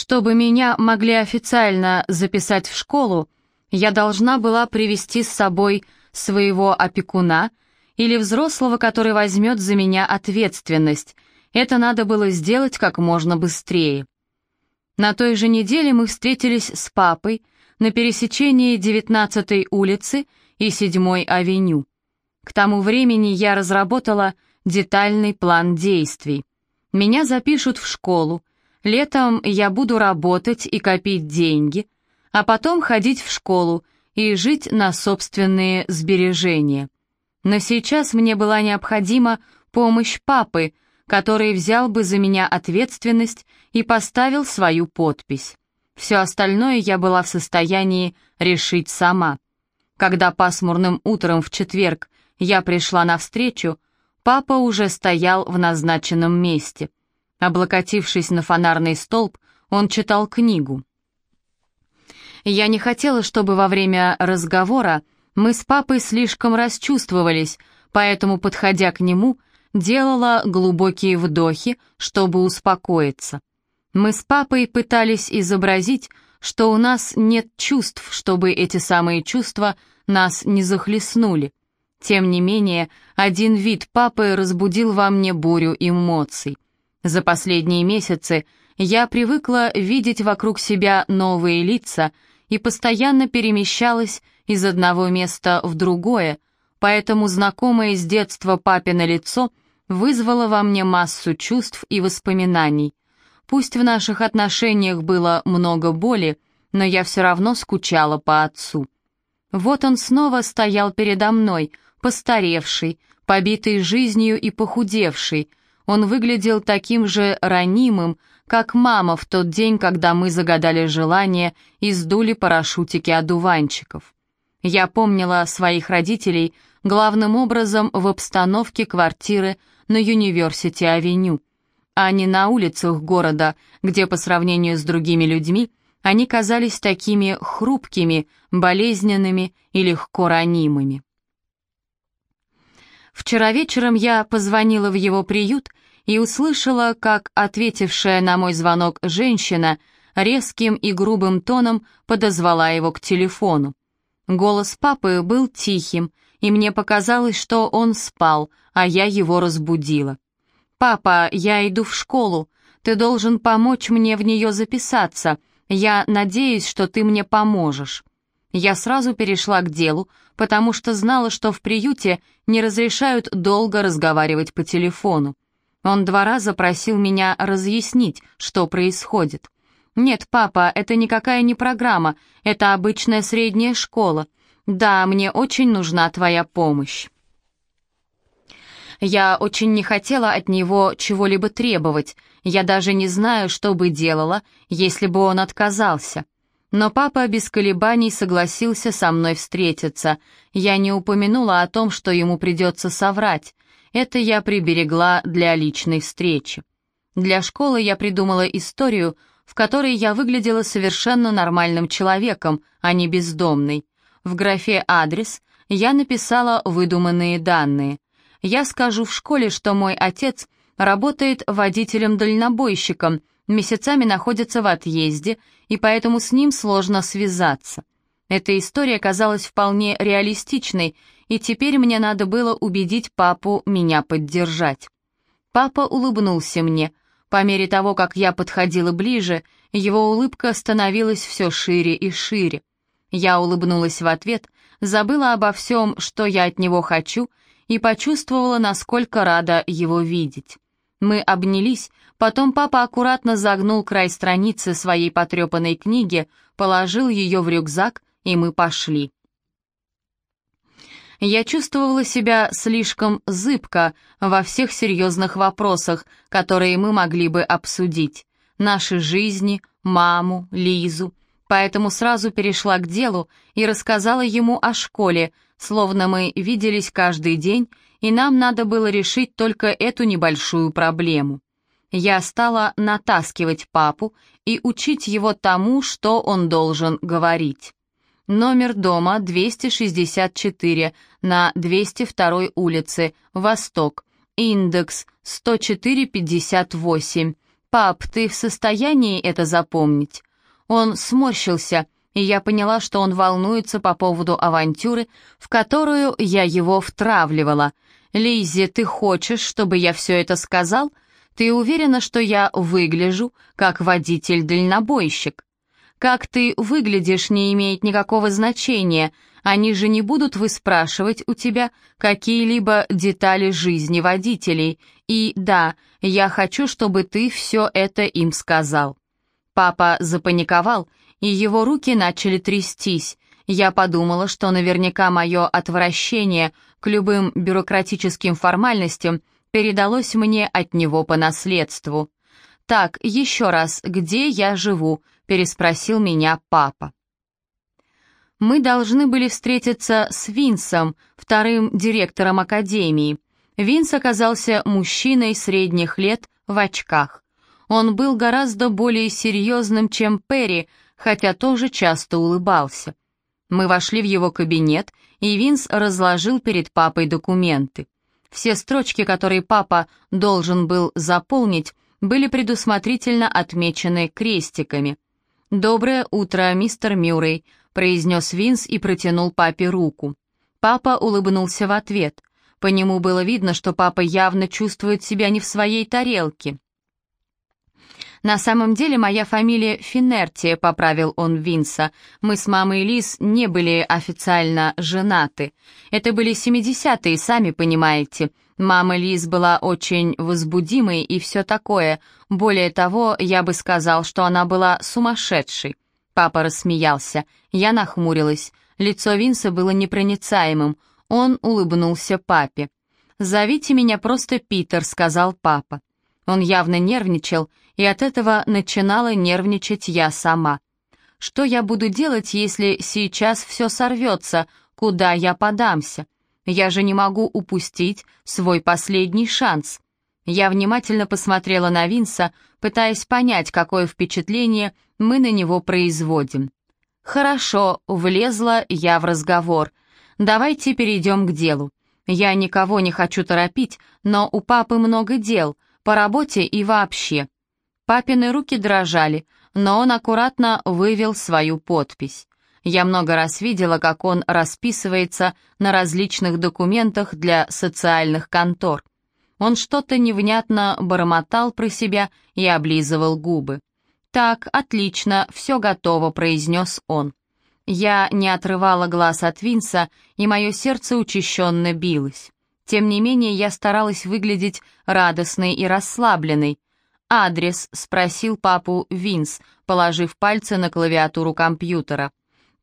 Чтобы меня могли официально записать в школу, я должна была привести с собой своего опекуна или взрослого, который возьмет за меня ответственность. Это надо было сделать как можно быстрее. На той же неделе мы встретились с папой на пересечении 19-й улицы и 7-й авеню. К тому времени я разработала детальный план действий. Меня запишут в школу, летом я буду работать и копить деньги, а потом ходить в школу и жить на собственные сбережения. Но сейчас мне была необходима помощь папы, который взял бы за меня ответственность и поставил свою подпись. Все остальное я была в состоянии решить сама. Когда пасмурным утром в четверг я пришла навстречу, папа уже стоял в назначенном месте. Облокотившись на фонарный столб, он читал книгу. Я не хотела, чтобы во время разговора мы с папой слишком расчувствовались, поэтому, подходя к нему, делала глубокие вдохи, чтобы успокоиться. Мы с папой пытались изобразить, что у нас нет чувств, чтобы эти самые чувства нас не захлестнули. Тем не менее, один вид папы разбудил во мне бурю эмоций. За последние месяцы я привыкла видеть вокруг себя новые лица и постоянно перемещалась из одного места в другое, поэтому знакомое с детства папино лицо вызвало во мне массу чувств и воспоминаний. Пусть в наших отношениях было много боли, но я все равно скучала по отцу. Вот он снова стоял передо мной, постаревший, побитый жизнью и похудевший. Он выглядел таким же ранимым, как мама в тот день, когда мы загадали желание и сдули парашютики одуванчиков. Я помнила своих родителей главным образом в обстановке квартиры на Юниверсити-авеню, а не на улицах города, где по сравнению с другими людьми они казались такими хрупкими, болезненными и легко ранимыми. Вчера вечером я позвонила в его приют и услышала, как ответившая на мой звонок женщина резким и грубым тоном подозвала его к телефону. Голос папы был тихим, и мне показалось, что он спал, а я его разбудила. «Папа, я иду в школу. Ты должен помочь мне в нее записаться. Я надеюсь, что ты мне поможешь». Я сразу перешла к делу, потому что знала, что в приюте не разрешают долго разговаривать по телефону. Он два раза просил меня разъяснить, что происходит. «Нет, папа, это никакая не программа, это обычная средняя школа. Да, мне очень нужна твоя помощь». Я очень не хотела от него чего-либо требовать, я даже не знаю, что бы делала, если бы он отказался. Но папа без колебаний согласился со мной встретиться. Я не упомянула о том, что ему придется соврать. Это я приберегла для личной встречи. Для школы я придумала историю, в которой я выглядела совершенно нормальным человеком, а не бездомной. В графе «Адрес» я написала выдуманные данные — я скажу в школе, что мой отец работает водителем-дальнобойщиком, месяцами находится в отъезде, и поэтому с ним сложно связаться. Эта история казалась вполне реалистичной, и теперь мне надо было убедить папу меня поддержать. Папа улыбнулся мне. По мере того, как я подходила ближе, его улыбка становилась все шире и шире. Я улыбнулась в ответ, забыла обо всем, что я от него хочу, и почувствовала, насколько рада его видеть. Мы обнялись, потом папа аккуратно загнул край страницы своей потрепанной книги, положил ее в рюкзак, и мы пошли. Я чувствовала себя слишком зыбко во всех серьезных вопросах, которые мы могли бы обсудить. Наши жизни, маму, Лизу. Поэтому сразу перешла к делу и рассказала ему о школе, словно мы виделись каждый день, и нам надо было решить только эту небольшую проблему. Я стала натаскивать папу и учить его тому, что он должен говорить. Номер дома 264 на 202 улице, Восток, индекс 10458, «Пап, ты в состоянии это запомнить?» Он сморщился, и я поняла, что он волнуется по поводу авантюры, в которую я его втравливала. «Лиззи, ты хочешь, чтобы я все это сказал? Ты уверена, что я выгляжу как водитель-дальнобойщик?» «Как ты выглядишь, не имеет никакого значения. Они же не будут выспрашивать у тебя какие-либо детали жизни водителей. И да, я хочу, чтобы ты все это им сказал». Папа запаниковал, и его руки начали трястись. Я подумала, что наверняка мое отвращение к любым бюрократическим формальностям передалось мне от него по наследству. «Так, еще раз, где я живу?» — переспросил меня папа. Мы должны были встретиться с Винсом, вторым директором академии. Винс оказался мужчиной средних лет в очках. Он был гораздо более серьезным, чем Перри, хотя тоже часто улыбался. Мы вошли в его кабинет, и Винс разложил перед папой документы. Все строчки, которые папа должен был заполнить, были предусмотрительно отмечены крестиками. «Доброе утро, мистер Мюррей», — произнес Винс и протянул папе руку. Папа улыбнулся в ответ. По нему было видно, что папа явно чувствует себя не в своей тарелке. «На самом деле моя фамилия Финерти», — поправил он Винса. «Мы с мамой Лиз не были официально женаты. Это были семидесятые, сами понимаете. Мама Лиз была очень возбудимой и все такое. Более того, я бы сказал, что она была сумасшедшей». Папа рассмеялся. Я нахмурилась. Лицо Винса было непроницаемым. Он улыбнулся папе. «Зовите меня просто Питер», — сказал папа. Он явно нервничал, и от этого начинала нервничать я сама. Что я буду делать, если сейчас все сорвется? Куда я подамся? Я же не могу упустить свой последний шанс. Я внимательно посмотрела на Винса, пытаясь понять, какое впечатление мы на него производим. «Хорошо», — влезла я в разговор. «Давайте перейдем к делу. Я никого не хочу торопить, но у папы много дел, по работе и вообще. Папины руки дрожали, но он аккуратно вывел свою подпись. Я много раз видела, как он расписывается на различных документах для социальных контор. Он что-то невнятно бормотал про себя и облизывал губы. «Так, отлично, все готово», — произнес он. Я не отрывала глаз от Винса, и мое сердце учащенно билось. Тем не менее, я старалась выглядеть радостной и расслабленной. «Адрес?» — спросил папу Винс, положив пальцы на клавиатуру компьютера.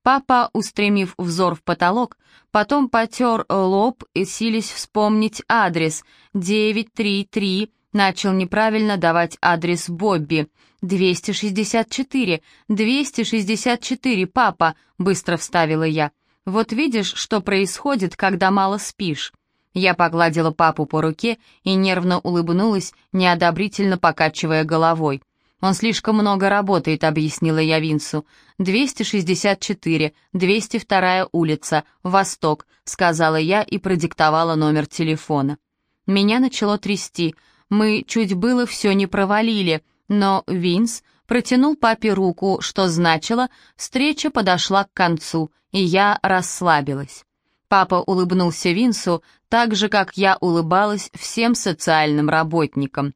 Папа, устремив взор в потолок, потом потер лоб и сились вспомнить адрес. 933, начал неправильно давать адрес Бобби. 264, 264, папа, быстро вставила я. Вот видишь, что происходит, когда мало спишь. Я погладила папу по руке и нервно улыбнулась, неодобрительно покачивая головой. «Он слишком много работает», — объяснила я Винсу. «264, 202 улица, Восток», — сказала я и продиктовала номер телефона. Меня начало трясти. Мы чуть было все не провалили, но Винс протянул папе руку, что значило, встреча подошла к концу, и я расслабилась. Папа улыбнулся Винсу так же, как я улыбалась всем социальным работникам.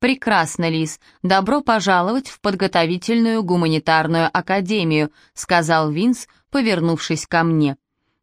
«Прекрасно, Лиз. Добро пожаловать в подготовительную гуманитарную академию», сказал Винс, повернувшись ко мне.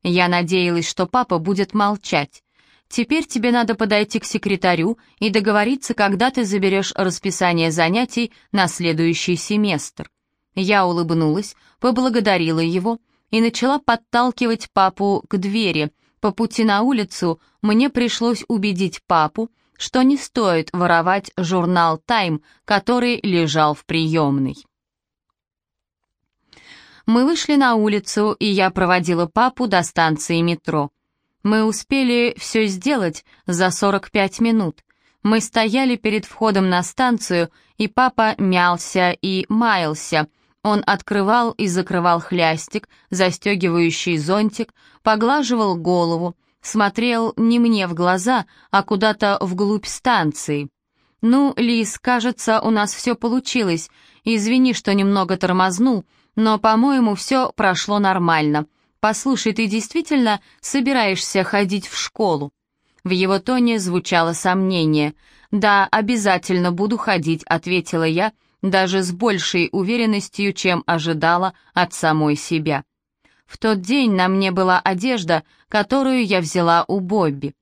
Я надеялась, что папа будет молчать. «Теперь тебе надо подойти к секретарю и договориться, когда ты заберешь расписание занятий на следующий семестр». Я улыбнулась, поблагодарила его и начала подталкивать папу к двери. По пути на улицу мне пришлось убедить папу, что не стоит воровать журнал «Тайм», который лежал в приемной. Мы вышли на улицу, и я проводила папу до станции метро. Мы успели все сделать за 45 минут. Мы стояли перед входом на станцию, и папа мялся и маялся — он открывал и закрывал хлястик, застегивающий зонтик, поглаживал голову, смотрел не мне в глаза, а куда-то вглубь станции. «Ну, Лиз, кажется, у нас все получилось. Извини, что немного тормознул, но, по-моему, все прошло нормально. Послушай, ты действительно собираешься ходить в школу?» В его тоне звучало сомнение. «Да, обязательно буду ходить», — ответила я, даже с большей уверенностью, чем ожидала от самой себя. В тот день на мне была одежда, которую я взяла у Бобби.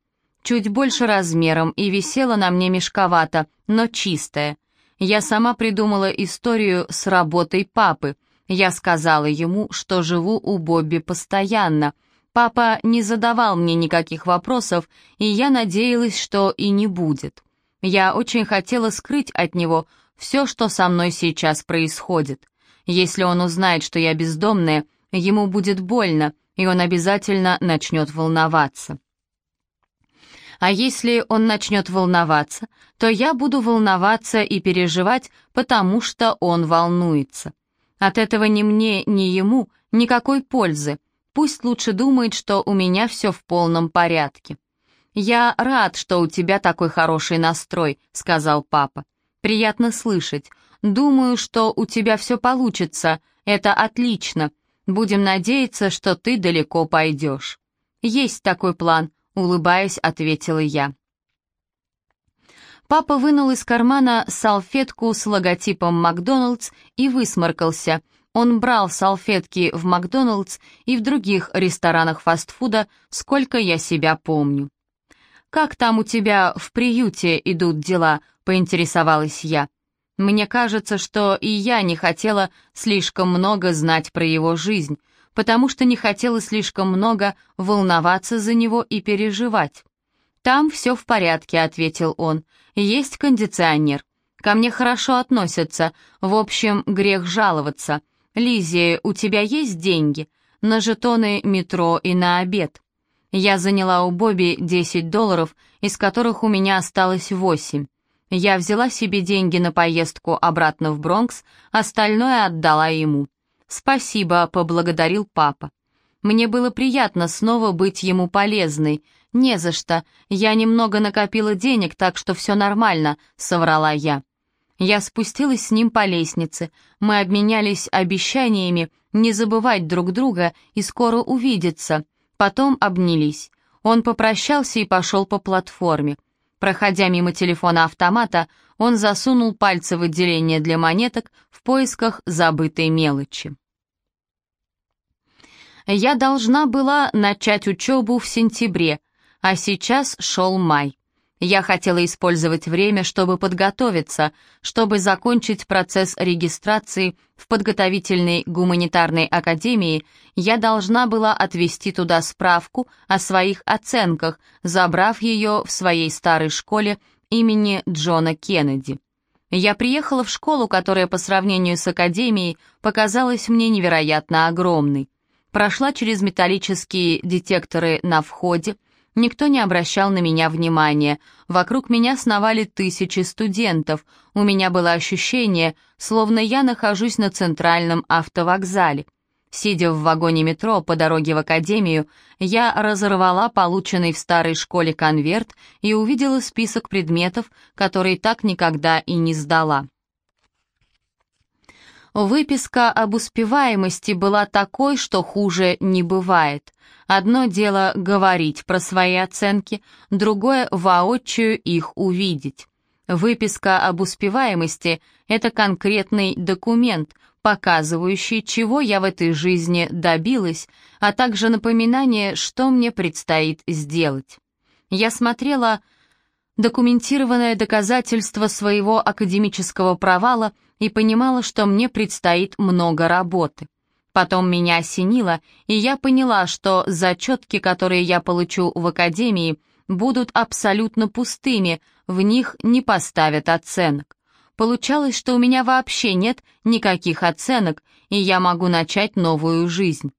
Чуть больше размером и висела на мне мешковато, но чистая. Я сама придумала историю с работой папы. Я сказала ему, что живу у Бобби постоянно — Папа не задавал мне никаких вопросов, и я надеялась, что и не будет. Я очень хотела скрыть от него все, что со мной сейчас происходит. Если он узнает, что я бездомная, ему будет больно, и он обязательно начнет волноваться. А если он начнет волноваться, то я буду волноваться и переживать, потому что он волнуется. От этого ни мне, ни ему никакой пользы, Пусть лучше думает, что у меня все в полном порядке. «Я рад, что у тебя такой хороший настрой», — сказал папа. «Приятно слышать. Думаю, что у тебя все получится. Это отлично. Будем надеяться, что ты далеко пойдешь». «Есть такой план», — улыбаясь, ответила я. Папа вынул из кармана салфетку с логотипом «Макдоналдс» и высморкался — он брал салфетки в Макдоналдс и в других ресторанах фастфуда, сколько я себя помню. «Как там у тебя в приюте идут дела?» — поинтересовалась я. Мне кажется, что и я не хотела слишком много знать про его жизнь, потому что не хотела слишком много волноваться за него и переживать. «Там все в порядке», — ответил он. «Есть кондиционер. Ко мне хорошо относятся. В общем, грех жаловаться. «Лиззи, у тебя есть деньги? На жетоны метро и на обед?» Я заняла у Бобби 10 долларов, из которых у меня осталось 8. Я взяла себе деньги на поездку обратно в Бронкс, остальное отдала ему. «Спасибо», — поблагодарил папа. Мне было приятно снова быть ему полезной. «Не за что. Я немного накопила денег, так что все нормально», — соврала я. Я спустилась с ним по лестнице. Мы обменялись обещаниями не забывать друг друга и скоро увидеться. Потом обнялись. Он попрощался и пошел по платформе. Проходя мимо телефона автомата, он засунул пальцы в отделение для монеток в поисках забытой мелочи. Я должна была начать учебу в сентябре, а сейчас шел май. Я хотела использовать время, чтобы подготовиться, чтобы закончить процесс регистрации в подготовительной гуманитарной академии, я должна была отвезти туда справку о своих оценках, забрав ее в своей старой школе имени Джона Кеннеди. Я приехала в школу, которая по сравнению с академией показалась мне невероятно огромной. Прошла через металлические детекторы на входе, Никто не обращал на меня внимания. Вокруг меня сновали тысячи студентов. У меня было ощущение, словно я нахожусь на центральном автовокзале. Сидя в вагоне метро по дороге в академию, я разорвала полученный в старой школе конверт и увидела список предметов, которые так никогда и не сдала. Выписка об успеваемости была такой, что хуже не бывает. Одно дело говорить про свои оценки, другое — воочию их увидеть. Выписка об успеваемости — это конкретный документ, показывающий, чего я в этой жизни добилась, а также напоминание, что мне предстоит сделать. Я смотрела документированное доказательство своего академического провала и понимала, что мне предстоит много работы. Потом меня осенило, и я поняла, что зачетки, которые я получу в академии, будут абсолютно пустыми, в них не поставят оценок. Получалось, что у меня вообще нет никаких оценок, и я могу начать новую жизнь.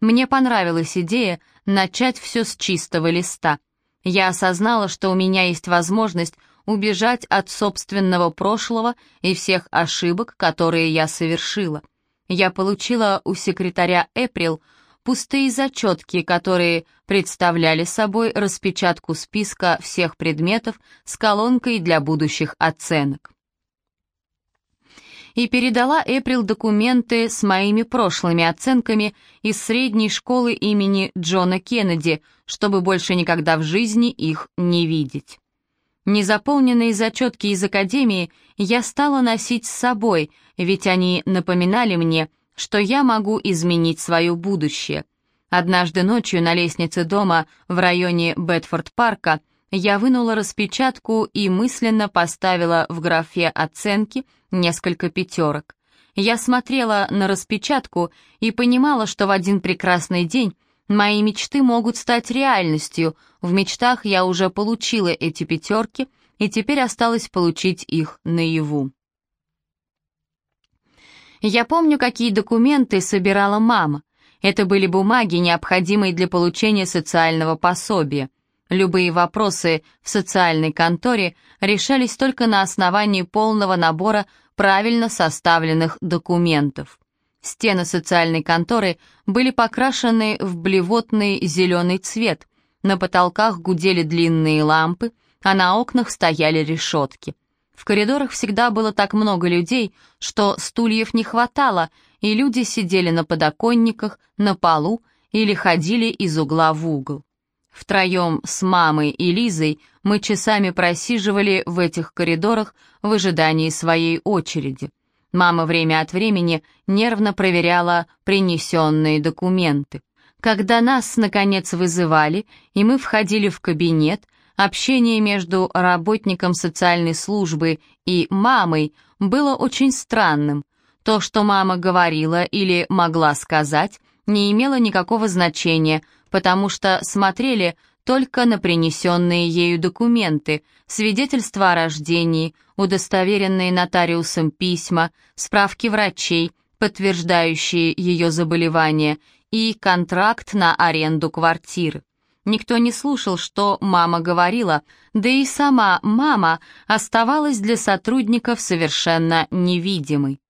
Мне понравилась идея начать все с чистого листа. Я осознала, что у меня есть возможность убежать от собственного прошлого и всех ошибок, которые я совершила. Я получила у секретаря Эприл пустые зачетки, которые представляли собой распечатку списка всех предметов с колонкой для будущих оценок. И передала Эприл документы с моими прошлыми оценками из средней школы имени Джона Кеннеди, чтобы больше никогда в жизни их не видеть. Незаполненные зачетки из академии я стала носить с собой, ведь они напоминали мне, что я могу изменить свое будущее. Однажды ночью на лестнице дома в районе Бетфорд-парка я вынула распечатку и мысленно поставила в графе оценки несколько пятерок. Я смотрела на распечатку и понимала, что в один прекрасный день мои мечты могут стать реальностью. В мечтах я уже получила эти пятерки, и теперь осталось получить их наяву. Я помню, какие документы собирала мама. Это были бумаги, необходимые для получения социального пособия. Любые вопросы в социальной конторе решались только на основании полного набора правильно составленных документов. Стены социальной конторы были покрашены в блевотный зеленый цвет, на потолках гудели длинные лампы, а на окнах стояли решетки. В коридорах всегда было так много людей, что стульев не хватало, и люди сидели на подоконниках, на полу или ходили из угла в угол. Втроем с мамой и Лизой мы часами просиживали в этих коридорах в ожидании своей очереди. Мама время от времени нервно проверяла принесенные документы. Когда нас, наконец, вызывали, и мы входили в кабинет, Общение между работником социальной службы и мамой было очень странным. То, что мама говорила или могла сказать, не имело никакого значения, потому что смотрели только на принесенные ею документы, свидетельства о рождении, удостоверенные нотариусом письма, справки врачей, подтверждающие ее заболевание, и контракт на аренду квартиры. Никто не слушал, что мама говорила, да и сама мама оставалась для сотрудников совершенно невидимой.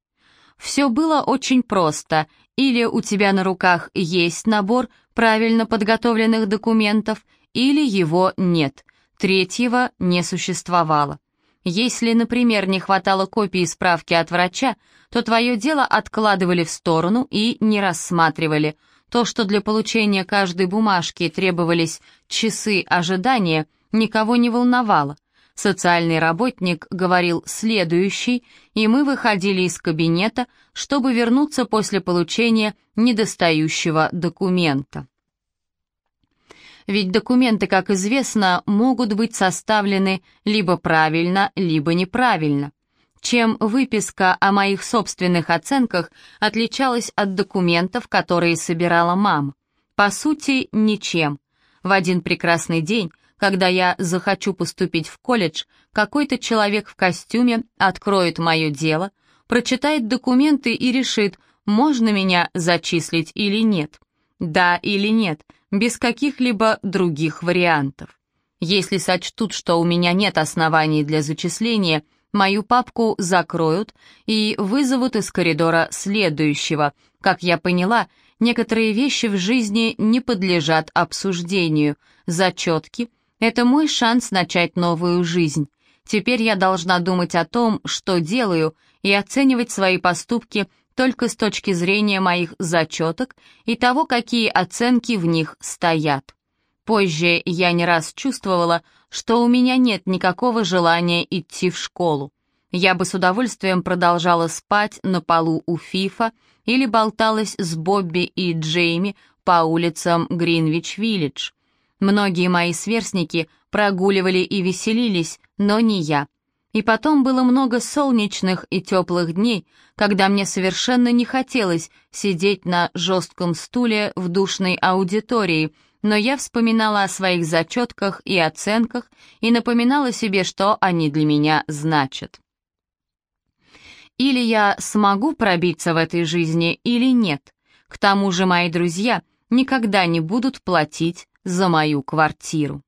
Все было очень просто. Или у тебя на руках есть набор правильно подготовленных документов, или его нет. Третьего не существовало. Если, например, не хватало копии справки от врача, то твое дело откладывали в сторону и не рассматривали – то, что для получения каждой бумажки требовались часы ожидания, никого не волновало. Социальный работник говорил «следующий», и мы выходили из кабинета, чтобы вернуться после получения недостающего документа. Ведь документы, как известно, могут быть составлены либо правильно, либо неправильно чем выписка о моих собственных оценках отличалась от документов, которые собирала мама. По сути, ничем. В один прекрасный день, когда я захочу поступить в колледж, какой-то человек в костюме откроет мое дело, прочитает документы и решит, можно меня зачислить или нет. Да или нет, без каких-либо других вариантов. Если сочтут, что у меня нет оснований для зачисления – Мою папку закроют и вызовут из коридора следующего. Как я поняла, некоторые вещи в жизни не подлежат обсуждению. Зачетки — это мой шанс начать новую жизнь. Теперь я должна думать о том, что делаю, и оценивать свои поступки только с точки зрения моих зачеток и того, какие оценки в них стоят. Позже я не раз чувствовала, что у меня нет никакого желания идти в школу. Я бы с удовольствием продолжала спать на полу у Фифа или болталась с Бобби и Джейми по улицам Гринвич-Виллидж. Многие мои сверстники прогуливали и веселились, но не я. И потом было много солнечных и теплых дней, когда мне совершенно не хотелось сидеть на жестком стуле в душной аудитории, но я вспоминала о своих зачетках и оценках и напоминала себе, что они для меня значат. Или я смогу пробиться в этой жизни, или нет. К тому же мои друзья никогда не будут платить за мою квартиру.